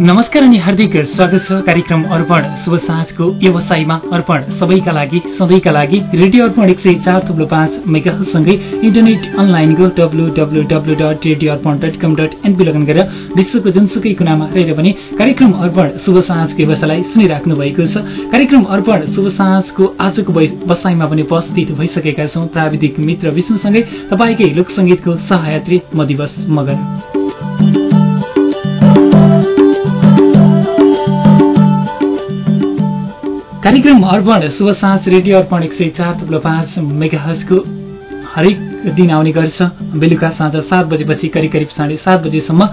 नमस्कार अनि हार्दिक स्वागत छ कार्यक्रम अर्पण शुभ साँझको व्यवसायमा अर्पण सबैका लागि सधैँका लागि रेडियो अर्पण एक सय चार थुप्रो पाँच मेगासँगै इन्टरनेट अनलाइनको W W W dot radio Arpan dot com dot NP log on गरेर विश्वको जुनसुकै कुनामा रहेर पनि कार्यक्रम अर्पण शुभ साँझको व्यवसायलाई सुनिराख्नु भएको छ। कार्यक्रम अर्पण शुभ साँझको आजको बसाइमा पनि उपस्थित भइसकेका छौँ। प्राविधिक मित्र विष्णुसँगै तपाईँकै लोकसङ्गीतको सहयात्री म दिवस मगर। कार्यक्रम अर्पण शुभ साँझ रेडियो अर्पण एक सय चार थुप्रो पाँच मेगाहजको हरेक दिन आउने गर्छ। बेलुका साँझ सात बजेपछि करिब करिब साढे सात बजेसम्म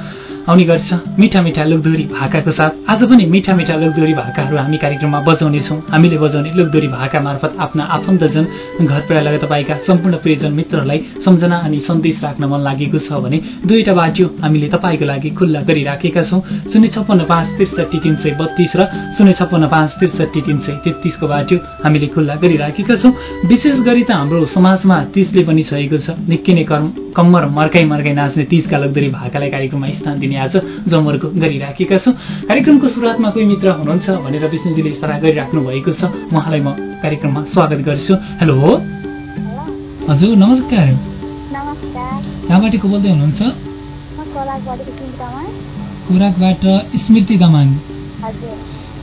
आउने गर्छ। मिठा मिठा लोकदोरी भाकाको साथ। आज पनि मिठा मिठा लोकदोरी भाकाहरू हामी कार्यक्रममा बजाउनेछौँ। हामीले बजाउने लोकदोरी भाका मार्फत आफ्ना आफन्तजन घर परिवार तपाईँका सम्पूर्ण प्रियजन मित्रहरूलाई सम्झना अनि सन्देश राख्न मन लागेको छ भने दुईवटा बाटो हामीले तपाईँको लागि खुल्ला गरिराखेका छौँ। शून्य छप्पन्न पाँच त्रिसठी तिन सय बत्तीस र शून्य छप्पन्न पाँच त्रिसठी तिन सय तेत्तिसको बाटो हामीले खुल्ला गरिराखेका छौँ। विशेष गरी त हाम्रो समाजमा तिजले पनि सहेको छ। निकै नै कम्मर मर्काई मर्काई नाच्ने तिजका लोकदोरी भाकालाई कार्यक्रममा स्थान दिने आज जमर्को गरिराखेका छौँ। कार्यक्रमको सुरुवातमा कोही मित्र हुनुहुन्छ भनेर विष्णुजीले इसारा गरिराख्नु भएको छ। उहाँलाई म कार्यक्रममा स्वागत गर्छु। हेलो। हजुर नमस्कार। कहाँबाट को बोल्दै हुनुहुन्छ? खोराकबाट स्मृति दमाङ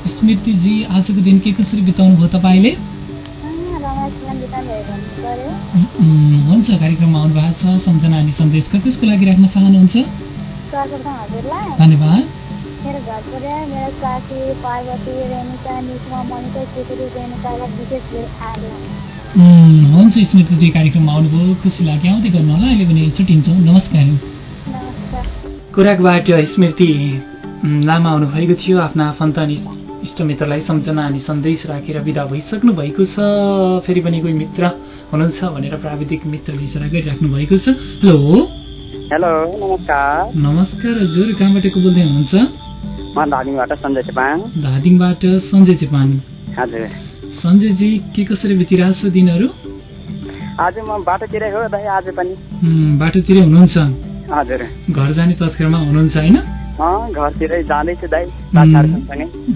स्मृतिजी आजको दिन के कसरी बिताउनु भयो तपाईँले? हुन्छ कार्यक्रममा आउनु भएको छ सम्झना अनि सन्देश कसको लागि राख्न चाहनुहुन्छ? धन्यवाद। मेरो घर परिवार मेरो साथी पार्वती रेणुका निस्मा मनिका केतरी रेणुकालाई विशेष हुन्छ स्मृतिजी कार्यक्रममा आउनुभयो। खुसी लाग्यो। आउँदै गर्नु होला अहिले पनि छुट्टिन्छौँ। नमस्कार। कुराकबाट स्मृति लामा आउनुभएको थियो। आफ्ना आफन्त अनि इष्टमित्रलाई सम्झना अनि सन्देश राखेर विदा भइसक्नु भएको छ। फेरि पनि कोही मित्र हुनुहुन्छ भनेर प्राविधिक मित्रले इसारा गरिराख्नु भएको छ। हेलो। हेलो नमस्कार। नमस्कार हजुर कहाँबाट को बोल्दै हुनुहुन्छ? धादिङबाट सञ्जय हजुर। सञ्जयजी के कसरी बितिरहेको छ दिनहरू? आज म बाटोतिरै हो दाइ आज पनि। बाटोतिरै हुनुहुन्छ। हजुर। घर जाने तस्करमा हुनुहुन्छ होइन? घरतिरै जाँदैछु दाइ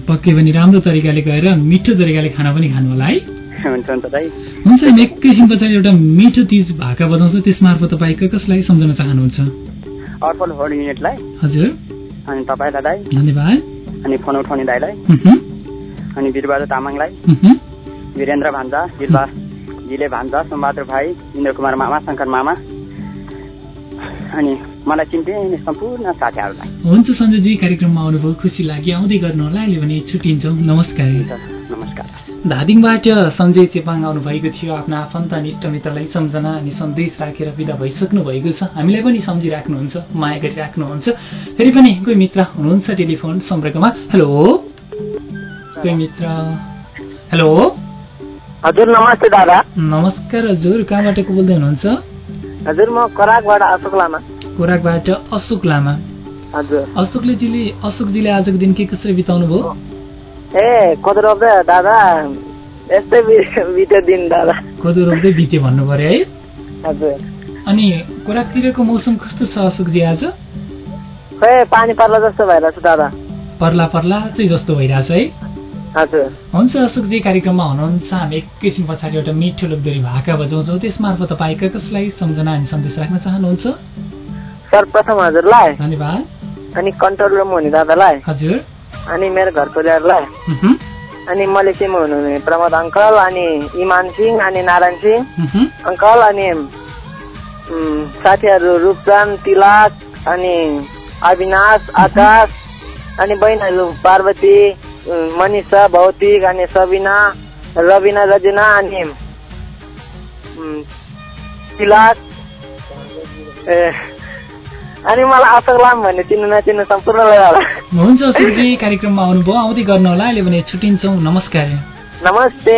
पक्कै पनि राम्रो तरिकाले गएर मिठो तरिकाले खाना पनि खानु होला है। हुन्छ हुन्छ दाइ। हुन्छ एकैछिन पछाडि एउटा मिठो तिज भाका बजाउँछ त्यस मार्फत तपाईँ कसलाई सम्झाउन चाहनुहुन्छ? अर्पण होड युनिटलाई हजुर। अनि तपाईँलाई दाइ धन्यवाद। अनि फोन उठाउने दाइलाई। अनि वीरबहादुर तामाङलाई। वीरेन्द्र भान्जा वीरबा जिले भान्जा सोमबहादुर भाइ इन्द्र कुमार मामा शङ्कर मामा। अनि मलाई चिन्ने सम्पूर्ण साथीहरूलाई। हुन्छ सञ्जयजी कार्यक्रममा आउनुभयो खुसी लाग्यो। आउँदै गर्नु होला अहिले भने छुट्टिन्छौँ। नमस्कार। नमस्कार। धादिङबाट सञ्जय चेपाङ आउनुभएको थियो आफ्ना आफन्त अनि इष्टमित्रलाई सम्झना अनि सन्देश राखेर विदा भइसक्नु भएको छ। हामीलाई पनि सम्झिराख्नुहुन्छ माया गरिराख्नुहुन्छ। फेरि पनि कोही मित्र हुनुहुन्छ टेलिफोन सम्पर्कमा? हेलो? कोही मित्र? हेलो? हजुर नमस्ते दादा। नमस्कार हजुर कहाँबाट को बोल्दै हुनुहुन्छ? हजुर म कराकबाट अशोक लामा। खोराकबाट अशोक लामा। हजुर। अशोकलेजीले अशोकजीले आजको दिन के कसरी बिताउनु भयो? ए कोदो रोप्दै दादा। यस्तै बित्यो दिन दादा। कोदो रोप्दै बित्यो भन्नु पर्यो है। हजुर। अनि खोराकतिरको मौसम कस्तो छ अशोकजी आज? खै पानी पर्ला जस्तो भइरहेछ दादा। पर्ला पर्ला चाहिँ जस्तो भइरहेछ है। हुन्छ अशोकजी कार्यक्रममा हुनुहुन्छ हामी एकैछिन पछाडि एउटा मिठो लोकदोरी भाका बजाउँछौँ। त्यसमार्फत तपाईँका कसलाई सम्झना अनि सन्देश राख्न चाहनुहुन्छ? सर्वप्रथम हजुरलाई। धन्यवाद। अनि कन्ट्रोल रुम हुने दादालाई। हजुर। अनि मेरो घर परिवारलाई अनि मलेसियामा हुनुहुने प्रमोद अङ्कल अनि इमान सिंह अनि नारायण सिंह। अङ्कल अनि साथीहरू रूपचन्द तिलक अनि अविनाश आकाश अनि बहिनीहरू पार्वती। मनिषा भौतिक अनि सबिना रबिना रजना अनि तिलक। ए अनि मलाई अशोक लाम भन्ने चिन्नु नचिन्नु सम्पूर्णलाई हुन्छ सुर्गी कार्यक्रममा आउनुभयो। आउँदै गर्नु होला अहिले भने छुट्टिन्छौँ। नमस्कार। नमस्ते।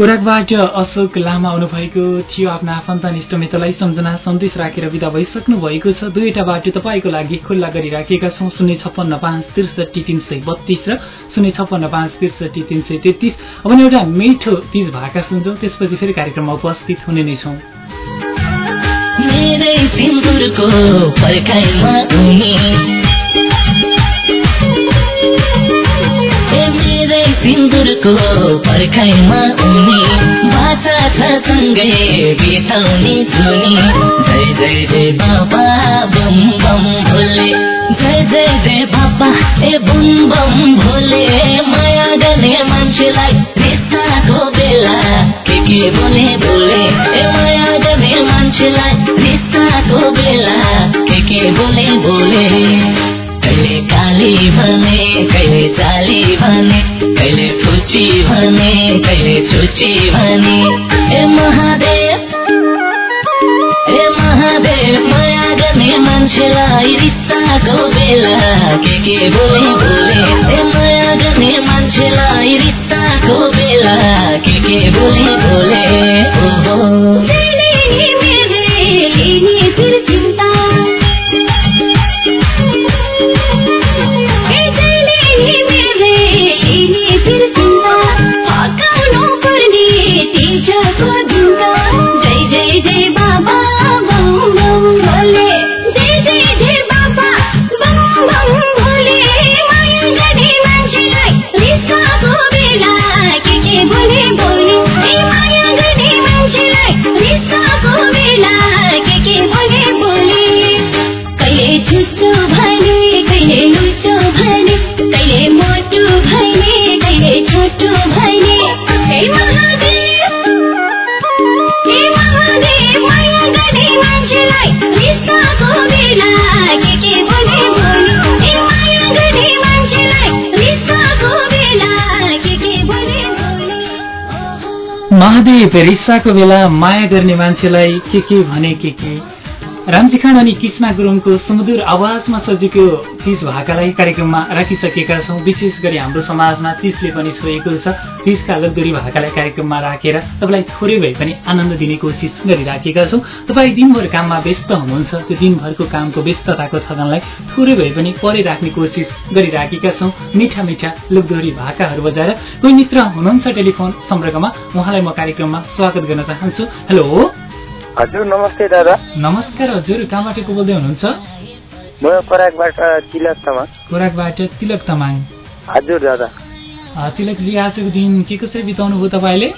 खोराकबाट अशोक लामा आउनुभएको थियो। आफ्ना आफन्त इष्टमित्रलाई सम्झना सन्देश राखेर विदा भइसक्नु भएको छ। दुईवटा बाटो तपाईँको लागि खुल्ला गरिराखेका छौँ। शून्य छप्पन्न पाँच त्रिसठी तिन सय बत्तीस र शून्य छप्पन्न पाँच त्रिसठी तिन सय तेत्तिस। अब एउटा मिठो तिज भाका सुन्छौँ। त्यसपछि फेरि कार्यक्रममा उपस्थित हुने नै छौँ। सिन्दुरको पर्खाइमा उनी बाचा छ सँगै बिताउने छुनी जय जय जय बाबा बम बम भोले। जय जय जय बाबा ए बम बम भोले। माया गर्ने मान्छेलाई रिसाको बेला के के बोले बोले। ए माया गर्ने मान्छेलाई रिसाको बेला के के बोले बोले। काली भने कहिले चाली भने कहिले फुची भने कहिले छुची भने। ए महादेव ए महादेव माया गर्ने मान्छेलाई रिसाको बेला के के बोले महादेव रिसाको बेला माया गर्ने मान्छेलाई के के भने के के? रामजी खान अनि कृष्णा गुरुङको सुमधुर आवाजमा सजिएको तिज भाकालाई कार्यक्रममा राखिसकेका छौँ। विशेष गरी हाम्रो समाजमा तिजले पनि छोएको छ। तिजका लोकदोरी भाकालाई कार्यक्रममा राखेर तपाईँलाई थोरै भए पनि आनन्द दिने कोसिस गरिराखेका छौँ। तपाईँ दिनभर काममा व्यस्त हुनुहुन्छ। त्यो दिनभरको कामको व्यस्तताको थगनलाई थोरै भए पनि परे राख्ने कोसिस गरिराखेका छौँ। मिठा मिठा लोकदोरी भाकाहरू बजाएर कोही मित्र हुनुहुन्छ टेलिफोन सम्पर्कमा उहाँलाई म कार्यक्रममा स्वागत गर्न चाहन्छु। हेलो! हजुर नमस्ते दादा। नमस्कार हजुर कहाँबाट को बोल्दै हुनुहुन्छ? म पराकबाट तिलक तामाङ। खोराकबाट तिलक तामाङ। हजुर दादा। तिलकजी आजको दिन के कसरी बिताउनु भयो तपाईँले?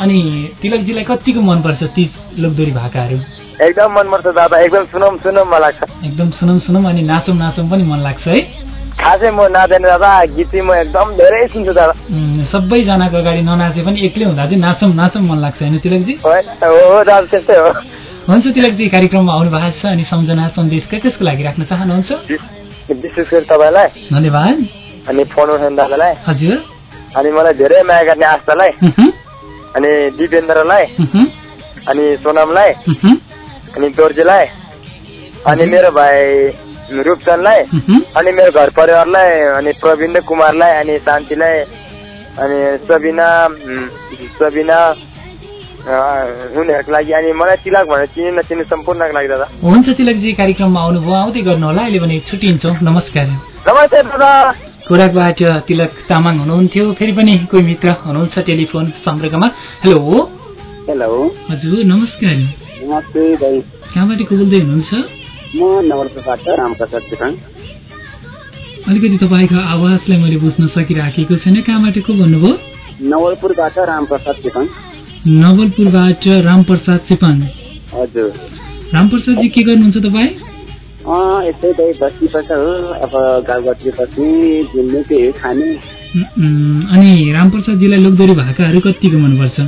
अनि तिलकजीलाई कतिको मनपर्छ ती लोकदोरी भाकाहरू? एकदम मनपर्छ दादा। एकदम सुनौँ सुनौँ मन लाग्छ। एकदम सुनौँ सुनौँ अनि नाचौँ नाचौँ पनि मन लाग्छ है? खासै म नाच्दैन दादा गीत चाहिँ म एकदम धेरै सुन्छु दादा। सबैजनाको अगाडि ननाचे पनि एक्लै हुँदा चाहिँ नाचौँ नाचौँ मन लाग्छ होइन तिलकजी? हो हो दादा त्यस्तै हो। हुन्छ तिलकजी कार्यक्रममा आउनु भएको छ अनि सम्झना सन्देश के कसको लागि राख्न चाहनुहुन्छ? विश- विशेष गरी तपाईँलाई। धन्यवाद। अनि फोन उठाउने दादालाई। हजुर। अनि मलाई धेरै माया गर्ने आस्थालाई। अनि दिपेन्द्रलाई। अनि सोनमलाई। अनि दोर्जेलाई। अनि मेरो भाइ रूपचन्दलाई। अनि मेरो घर परिवारलाई अनि प्रविन्द कुमारलाई अनि शान्तिलाई अनि सबिना सबिना उनीहरूको लागि अनि मलाई तिलक भनेर चिने नचिने सम्पूर्णको लागि दादा। हुन्छ तिलकजी कार्यक्रममा आउनुभयो आउँदै गर्नु होला अहिले भने छुट्टिन्छौँ नमस्कार। नमस्ते दादा। खोराकबाट तिलक तामाङ हुनुहुन्थ्यो फेरि पनि कोही मित्र हुनुहुन्छ टेलिफोन सम्पर्कमा। हेलो। हेलो। हजुर नमस्कार। नमस्ते कहाँबाट को बोल्दै हुनुहुन्छ? म नवलप्रसाद रामप्रसाद चिकन अलिकति तपाईँको आवाजलाई मैले बुझ्न सकिराखेको छैन। कहाँबाट को भन्नुभयो? नवलपुरबाट रामप्रसाद चिकन नवलपुरबाट रामप्रसाद चेपाङ हजुर। रामप्रसादजी के गर्नुहुन्छ तपाईँ? यस्तै त बस्नुपर्छ हो। अब गाउँ बस्तीपछि घुम्ने त्यही खाने। अनि रामप्रसादजीलाई लोकदोरी भाकाहरू कतिको मनपर्छ?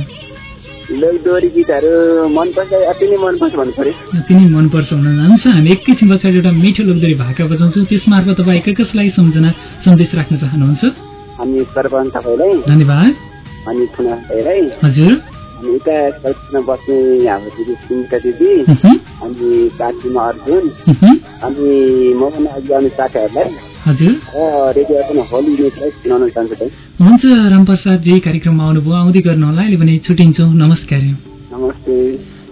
लोकदोरी गीतहरू मनपर्छ अति नै मनपर्छ भन्नु पर्यो अति नै मनपर्छ हुन जान्छ। हामी एकैछिन पछाडि एउटा मिठो लोकदोरी भाका बजाउँछौँ। त्यसमार्फत तपाईँ कसलाई सम्झना सन्देश राख्न चाहनुहुन्छ। अनि सरपञ्च तपाईँलाई धन्यवाद। अनि पुनः तपाईँलाई हजुर। अनि उता चलचित्रमा बस्ने हाम्रो दिदी सुनिता दिदी अनि साथीमा अर्जुन अनि मभन्दा अघि आउने साथीहरूलाई हजुर। हुन्छ रामप्रसादजी कार्यक्रममा आउनुभयो आउँदै गर्नु होला। अहिले भने छुट्टिन्छौँ। नमस्कार। नमस्ते।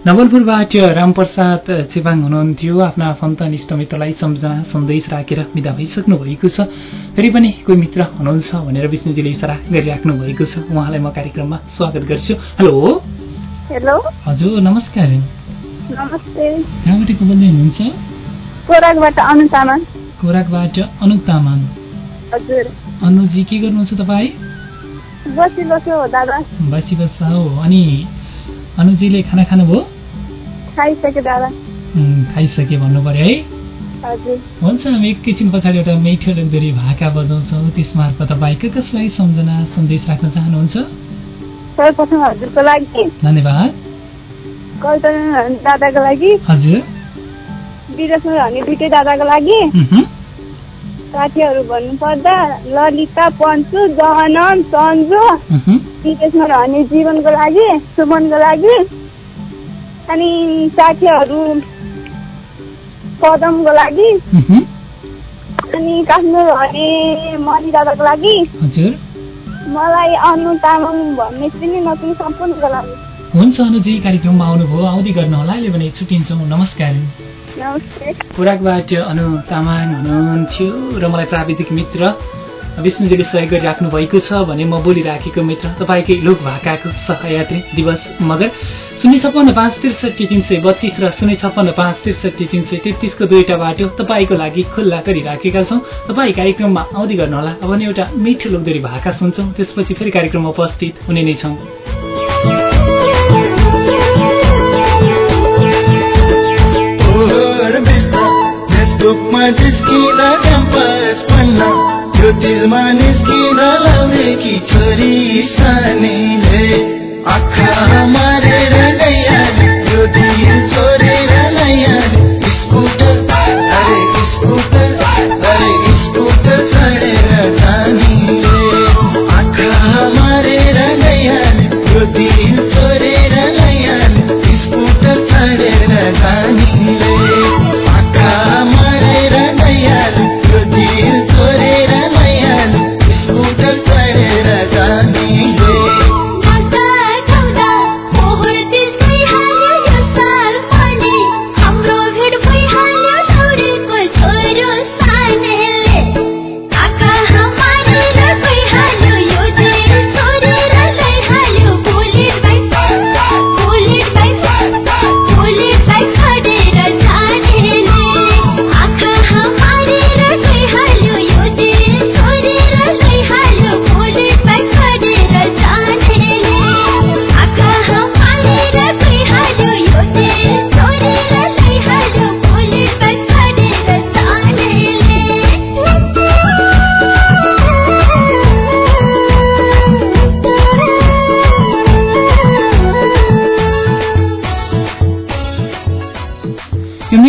नवलपुरबाट रामप्रसाद चेपाङ हुनुहुन्थ्यो। आफ्ना आफन्त निष्ठ मित्रलाई सम्झना सन्देश राखेर विदा भइसक्नु भएको छ। फेरि पनि कोही मित्र हुनुहुन्छ भनेर विष्णुजीले इसारा गरिराख्नु भएको छ। उहाँलाई म कार्यक्रममा स्वागत गर्छु। हेलो। हेलो। हजुर नमस्कार। नमस्ते। कहाँबाट बोल्दै हुनुहुन्छ? खोराकबाट अनुप तामाङ। अनुजी के गर्नुहुन्छ तपाईँ? बसी बस्छ हो। अनि अनुजीले खाना खानुभयो खाइसके भन्नु पर्यो है। हुन्छ हामी एकैछिन पछाडि एउटा मिठो लोकदोरी भाका बजाउँछौँ। त्यसमार्फत तपाईँ क कसलाई सम्झना सन्देश राख्न चाहनुहुन्छ? सर्वप्रथम हजुरको लागि। धन्यवाद। दादाको लागि। हजुर। विदेशमा रहने दुइटै दादाको लागि। साथीहरू भन्नुपर्दा ललिता पन्चु जहनम सन्जु विदेशमा रहने जीवनको लागि सुमनको लागि। अनि साथीहरू पदमको लागि। अनि काठमाडौँ रहने मणि दादाको लागि। हजुर। मलाई अनु तामाङ भन्ने पनि नचिने सम्पूर्णको लागि। हुन्छ अनुजी कार्यक्रममा आउनुभयो। आउँदै गर्नुहोला। अहिले भने छुट्टिन्छौँ। नमस्कार। खुराकबाट अनु तामाङ हुनुहुन्थ्यो र मलाई प्राविधिक मित्र विष्णुजीले सहयोग गरिराख्नु भएको छ भने म बोलिराखेको मित्र। तपाईँकै लोक भाकाको सहयात्री दिवस मगर शून्य छप्पन्न पाँच त्रिसठी तिन सय बत्तिस र शून्य छप्पन्न पाँच त्रिसठी तिन सय तेत्तिसको दुईवटा बाटो तपाईँको लागि खुल्ला गरिराखेका छौँ। तपाईँ कार्यक्रममा आउँदै गर्नुहोला। अब एउटा मिठो लोकदोरी भाका सुन्छौँ। त्यसपछि फेरि कार्यक्रममा उपस्थित हुने नै छौँ। फेसबुकमा जिस्किँदा क्याम्पस पढ्न त्यो दिलमा निस्किँदा लाउरेकी छोरी सानीले? आँखा मारेर गइहाल्यो यो दिल छोडेर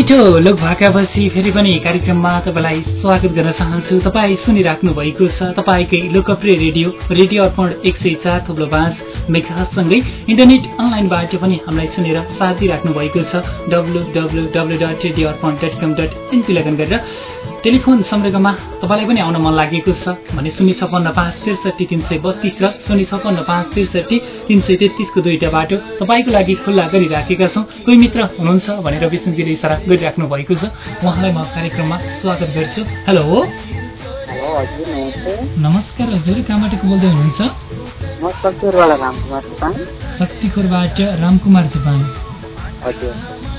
मिठो लोक भाकापछि फेरि पनि कार्यक्रममा तपाईँलाई स्वागत गर्न चाहन्छु। तपाईँ सुनिराख्नु भएको छ तपाईँकै लोकप्रिय रेडियो रेडियो अर्पण एक सय चार थुप्रो पाँच मेघासँगै। इन्टरनेट अनलाइनबाट पनि हामीलाई सुनेर साथ दिइराख्नु भएको छ। W W W dot radio Arpan dot com dot NP log on गरेर। टेलिफोन सम्पर्कमा तपाईँलाई पनि आउन मन लागेको छ भने शून्य छप्पन्न पाँच त्रिसठी तिन सय बत्तिस र शून्य छप्पन्न पाँच त्रिसठी तिन सय तेत्तिसको दुईवटा बाटो तपाईँको लागि खुल्ला गरिराखेका छौँ। कोही मित्र हुनुहुन्छ भनेर विष्णुजीले इसारा गरिराख्नु भएको छ। उहाँलाई म कार्यक्रममा स्वागत गर्छु। हेलो। नमस्ते। नमस्कार हजुर कहाँबाट बोल्दै हुनुहुन्छ? शक्तिखोरबाट रामकुमार चुपाङ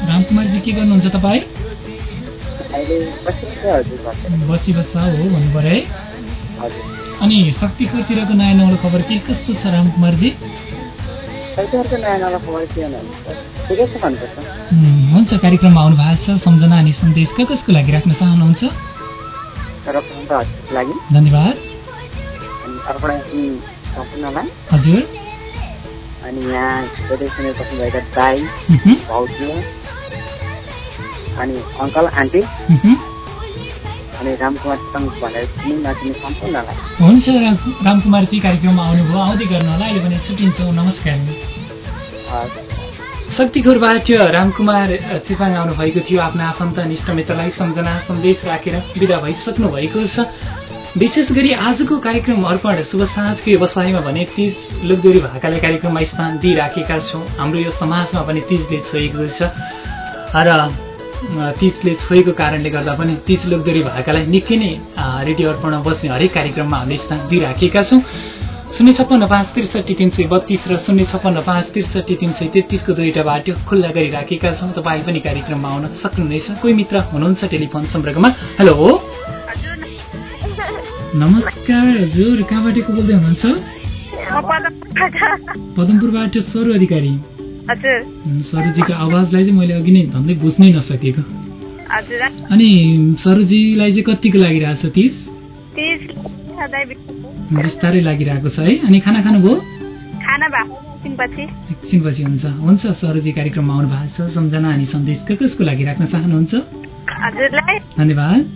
रामकुमारजी के गर्नुहुन्छ तपाईँ? अहिले बसिरहेको हजुर घर बसी बस्छ हो भन्नु पऱ्यो है। अनि शक्तिखोरतिरको नयाँ नौलो खबर के कस्तो छ रामकुमारजी? हुन्छ कार्यक्रममा आउनु भएको छ सम्झना अनि सन्देश कसको लागि राख्न चाहनुहुन्छ? धन्यवाद। हजुर। अनि यहाँ सुनेर बस्नुभएका दाई भाउजू। अनि अङ्कल आन्टी। अनि रामकुमार भनेर चिनी नचिने सम्पूर्णलाई हुन्छ राम- रामकुमारजी कार्यक्रममा आउनुभयो। आउँदै गर्नु होला। अहिले भने छुट्टिन्छौँ। नमस्कार। शक्तिखोरबाट रामकुमार चेपाङ आउनुभएको थियो। आफ्ना आफन्त निष्ठ मित्रलाई सम्झना सन्देश राखेर विदा भइसक्नु भएको छ। विशेष गरी आजको कार्यक्रम अर्पण शुभ साँझको व्यवसायमा भने तिज लोकदोरी भाकाले कार्यक्रममा स्थान दिइराखेका छौँ। हाम्रो यो समाजमा पनि तिजले छोएको छ। र तिजले छोएको कारणले गर्दा पनि तिज लोकदोरी भाकालाई निकै नै रेडियो अर्पणमा बस्ने हरेक कार्यक्रममा हामीले स्थान दिइराखेका छौँ। शून्य छप्पन्न पाँच त्रिसठी तिन सय बत्तिस र शून्य छप्पन्न पाँच त्रिसठी तिन सय तेत्तिसको दुईवटा बाटो खुल्ला गरिराखेका छौँ। तपाईँ पनि कार्यक्रममा आउन सक्नुहुनेछ। कोही मित्र हुनुहुन्छ टेलिफोन सम्पर्कमा? हेलो? नमस्कार हजुर। कहाँबाट बोल्दै हुनुहुन्छ? पदमपुरबाट सरू अधिकारी। सरूजीको आवाजलाई चाहिँ मैले अघि नै धन्दै बुझ्नै नसकेको। अनि सरूजीलाई चाहिँ कतिको लागिरहेको छ तिस बिस्तारै लागिरहेको छ है। अनि खाना खानुभयो एकछिनपछि। हुन्छ। हुन्छ सरूजी कार्यक्रममा आउनु भएको छ। सम्झना अनि सन्देश क- कसको लागि राख्न चाहनुहुन्छ? हजुरलाई। धन्यवाद।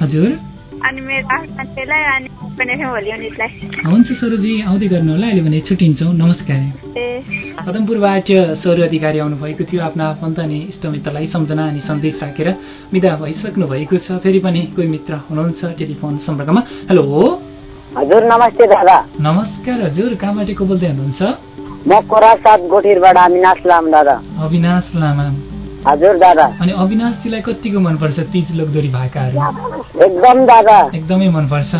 हजुर। अनि मेरो मान्छेलाई अनि भोलि युनिटलाई हुन्छ सरूजी आउँदै गर्नु होला अहिले भने छुट्टिन्छौँ नमस्कार ए पदमपुरबाट सौर्य अधिकारी आउनुभएको थियो आफ्नो आफन्त अनि इष्टमित्रलाई सम्झना अनि सन्देश राखेर विदा भइसक्नु भएको छ फेरि पनि कोही मित्र हुनुहुन्छ टेलिफोन सम्पर्कमा हेलो हजुर नमस्ते दादा नमस्कार हजुर कहाँबाट को बोल्दै हुनुहुन्छ म कोरा सात गोठिरबाट अविनाश लाम दादा अविनाश लामा हजुर दादा। अनि अविनाशजीलाई कतिको मनपर्छ? तिज लोकदोरी भाकाहरू। एकदम दादा। एकदमै मनपर्छ।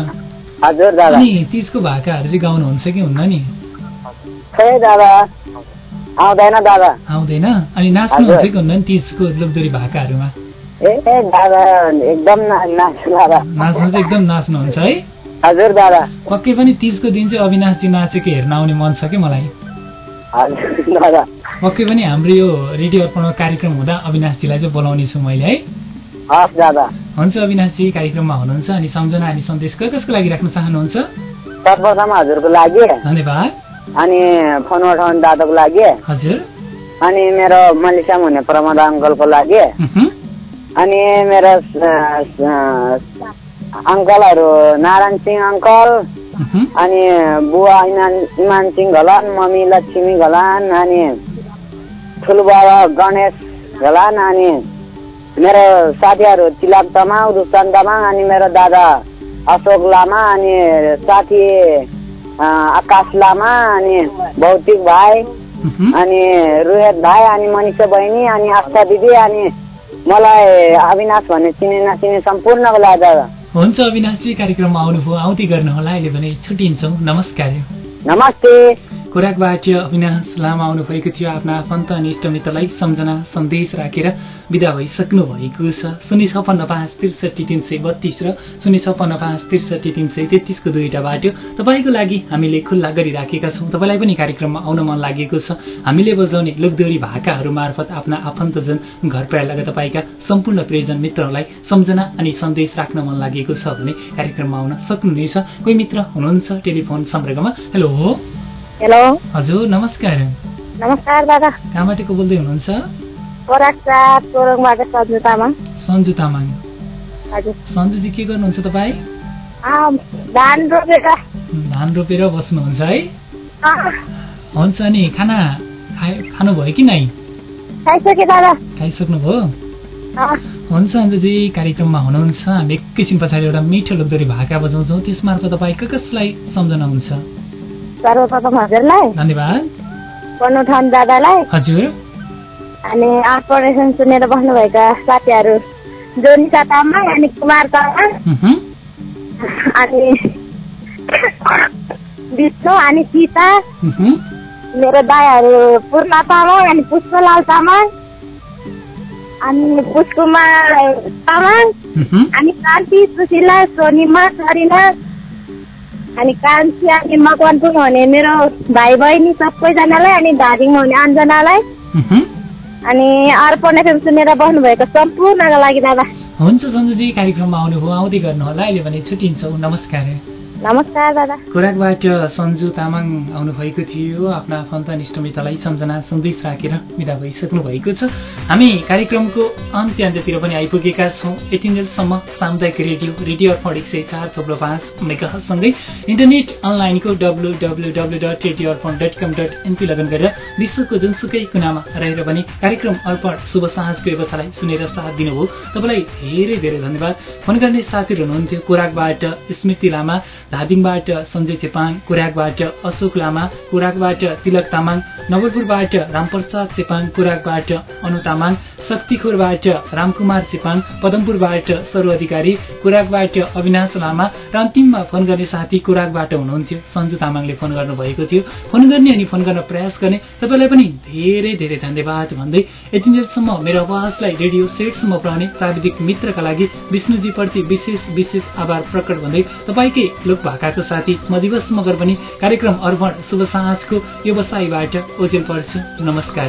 हजुर दादा। अनि तिजको भाकाहरू चाहिँ गाउनुहुन्छ कि हुन्न नि? दादा? आउँदैन दादा। आउँदैन। अनि नाच्नुहुन्छ कि हुन्न नि तिजको लोकदोरी भाकाहरूमा? ए दादा एकदम नाच्नु चाहिँ एकदम नाच्नुहुन्छ है? हजुर दादा। पक्कै पनि तिजको दिन चाहिँ अविनाशजी नाचेको हेर्न आउने मन छ कि मलाई? हजुर दादा। पक्कै पनि हाम्रो यो रेडियो अर्पणमा कार्यक्रम हुँदा अविनाशजीलाई चाहिँ बोलाउने छु मैले है? हुन्छ अविनाशजी कार्यक्रममा हुनुहुन्छ अनि सम्झना अनि सन्देश कसको लागि राख्न चाहनुहुन्छ? सर्वप्रथम हजुरको लागि। धन्यवाद। अनि फोन उठाउने दादाको लागि। हजुर। अनि मेरो मलिसाम हुने प्रमोद अङ्कलको लागि। अनि मेरो अङ्कलहरू नारायण सिंह अङ्कल। अनि बुवा इमान इमान सिंह घलान मम्मी लक्ष्मी घलान अनि ठुलो बाबा गणेश घलान अनि मेरो साथीहरू तिलक तमाङ रुस्तान तमाङ अनि मेरो दादा अशोक लामा अनि साथी आकाश लामा अनि भौतिक भाइ। अनि रोहित भाइ अनि मनिषा बहिनी अनि आस्था दिदी अनि मलाई अविनाश भन्ने चिने नचिने सम्पूर्णको लागि दादा। हुन्छ अविनाशजी कार्यक्रममा आउनुभयो। आउँदै गर्नु होला अहिले भने छुट्टिन्छौँ। नमस्कार। नमस्ते। खोराकबाट अविनाश लामा आउनुभएको थियो आफ्ना आफन्त अनि इष्टमित्रलाई सम्झना सन्देश राखेर विदा भइसक्नु भएको छ। शून्य छपन्न पाँच त्रिसठी तिन सय बत्तिस र शून्य छपन्न पाँच त्रिसठी तिन सय तेत्तिसको दुईवटा बाटो तपाईँको लागि हामीले खुल्ला गरिराखेका छौँ। तपाईँलाई पनि कार्यक्रममा आउन मन लागेको छ। हामीले बजाउने लोकदोरी भाकाहरू मार्फत आफ्ना आफन्तजन घर प्रायः तपाईँका सम्पूर्ण प्रियजन मित्रहरूलाई सम्झना अनि सन्देश राख्न मन लागेको छ भने कार्यक्रममा आउन सक्नुहुनेछ। कोही मित्र हुनुहुन्छ टेलिफोन सम्पर्कमा? हेलो हेलो हजुर नमस्कार। नमस्कार दादा। कहाँबाट को बोल्दै हुनुहुन्छ? सन्जु तामाङ। सन्जुजी के गर्नुहुन्छ तपाईँ? धान रोपेर। धान रोपेर बस्नुहुन्छ है? हुन्छ नि खाना खानुभयो कि नै? खाइसक्नुभयो? हुन्छ अन्जुजी कार्यक्रममा हुनुहुन्छ। हामी एकैछिन पछाडि एउटा मिठो लोकदोरी भाका बजाउँछौँ। त्यसमार्फत तपाईँ कसलाई सम्झनाहुन्छ सर्वप्रथम हजुरलाई धन्यवाद। दादालाई हजुर। अनि अर्पणेसन सुनेर बस्नुभएका साथीहरू जोनिसा तामाङ अनि कुमार तामाङ। अनि विष्णु अनि सीता। मेरो दाईहरू पूर्णा तामाङ अनि पुष्पलाल तामाङ। अनि पुष्कुमार तामाङ। अनि कान्ति सुशीला सोनिमा सरिना अनि कान्छी अनि मकवानपुर हुने मेरो भाइ बहिनी सबैजनालाई अनि धादिङमा हुने अञ्जनालाई उहुँ। अनि अर्पण एफएम सुनेर बस्नुभएको सम्पूर्णको लागि दादा हुन्छ सन्जुजी कार्यक्रममा आउनुभयो आउँदै गर्नुहोला। अहिले भने छुट्टिन्छौँ नमस्कार। नमस्कार दादा। खोराकबाट सन्जु तामाङ आउनुभएको थियो। आफ्ना आफन्त निष्ठमितलाई सम्झना सन्देश राखेर विदा भइसक्नु भएको छ। हामी कार्यक्रमको अन्त्य अन्त्यतिर पनि आइपुगेका छौँ। यतिन्जेलसम्म सामुदायिक रेडियो रेडियो अर्पण एक सय चार थोप्लो पाँच मेगासँगै इन्टरनेट अनलाइनको W W W dot radio Arpan dot com dot NP लगन गरेर विश्वको जुनसुकै कुनामा रहेर पनि कार्यक्रम अर्पण शुभ साहसको व्यवस्थालाई सुनेर साथ दिनुभयो। तपाईँलाई धेरै धेरै धन्यवाद। फोन गर्ने साथीहरू हुनुहुन्थ्यो कोराकबाट। स्मृति लामा धादिङबाट सञ्जय चेपाङ कुराकबाट अशोक लामा कुराकबाट तिलक तामाङ नवलपुरबाट रामप्रसाद चेपाङ कुराकबाट अनु तामाङ शक्तिखोरबाट रामकुमार चेपाङ पदमपुरबाट सर अधिकारी कुराकबाट अविनाश लामा र अन्तिममा फोन गर्ने साथी कुराकबाट हुनुहुन्थ्यो। सन्जु तामाङले फोन गर्नुभएको थियो। फोन गर्ने अनि फोन गर्न प्रयास गर्ने तपाईँलाई पनि धेरै धेरै धन्यवाद भन्दै यति बेलसम्म मेरो आवाजलाई रेडियो सेटसम्म पुर्याउने प्राविधिक मित्रका लागि विष्णुजीप्रति विशेष विशेष आभार प्रकट भन्दै तपाईँकै रूप भाकाको साथी म दिवस मगर पनि कार्यक्रम अर्पण शुभ साँझको व्यवसायबाट ओजेल पर्छु। नमस्कार।